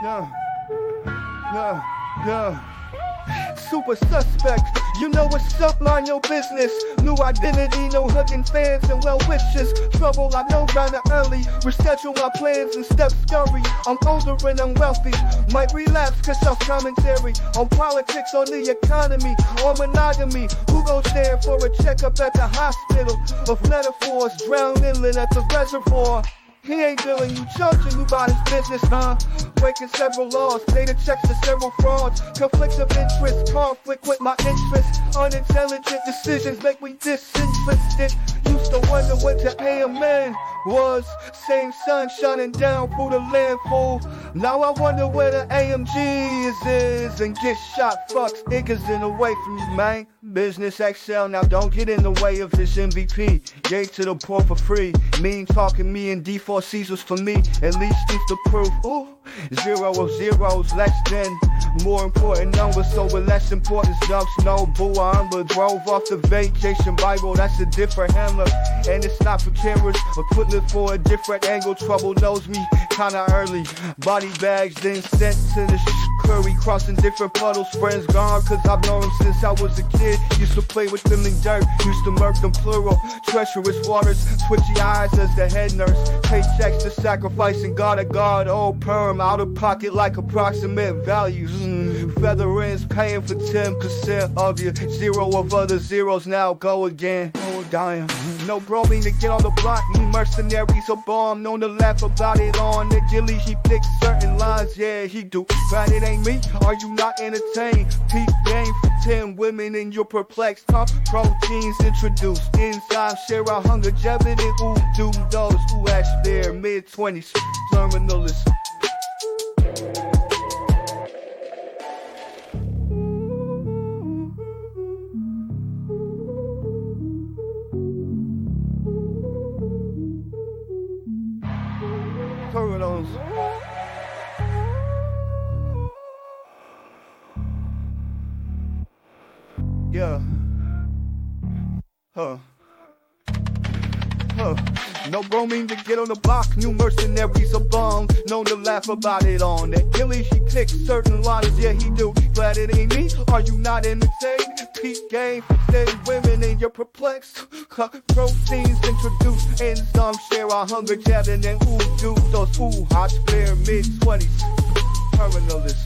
Yeah. Yeah. Yeah. Super suspect, you know what's up, mind your business. New identity, no hugging fans and well wishes. Trouble I know kinda early. Reschedule my plans and step scurry. I'm older and I'm wealthy. Might relapse cause self commentary on politics, on the economy, on monogamy. Who goes there for a checkup at the hospital? Of metaphors, drown inland at the reservoir. He ain't dealing you judging you about his business, huh? Breaking several laws, data checks to several frauds, conflicts of interest, conflict with my interests, unintelligent decisions make me disinterested. To wonder what the AMN was, same sun shining down through the landfall. Now I wonder where the AMG is, and get shot. Fuck niggas in the way from you, man. Business Excel, now don't get in the way of this MVP. Gave to the poor for free. Mean talking me and D4 Caesars for me. At least it's the proof. Ooh, zero of zeros, less than. More important numbers, so with less important jumps. No boo, I'm but drove off the vacation Bible. That's a different handler. And it's not for cameras, but putting it for a different angle. Trouble knows me kinda early. Body bags then sent to the curry, crossing different puddles. Friends gone, cause I've known them since I was a kid. Used to play with them in dirt, used to murk them plural. Treacherous waters, twitchy eyes as the head nurse. Paychecks to sacrificing God a God, old perm, out of pocket like approximate values. Mm. Feather ends paying for 10% of you. Zero of other zeros now go again. Dying. No mean to get on the block. Me mercenaries a bomb. Known to laugh about it on the gilly. He picks certain lines. Yeah, he do. But it ain't me. Are you not entertained? Peak game for 10 women and you're perplexed. Huh? Proteins introduced. Inside, share our hunger. Jeopardy. Who do those who ask their mid 20s? Terminalists. Terminals. Yeah. Huh. Huh. No roaming to get on the block, new mercenaries are bum. Known to laugh about it on that Gilly, she picks certain lines, yeah, he do. Glad it ain't me, are you not entertained? Peak game, steady women and you're perplexed. Proteins introduced, enzymes share our hunger, jabbing and ooh, do those ooh, hot spare mid 20s. Terminalist.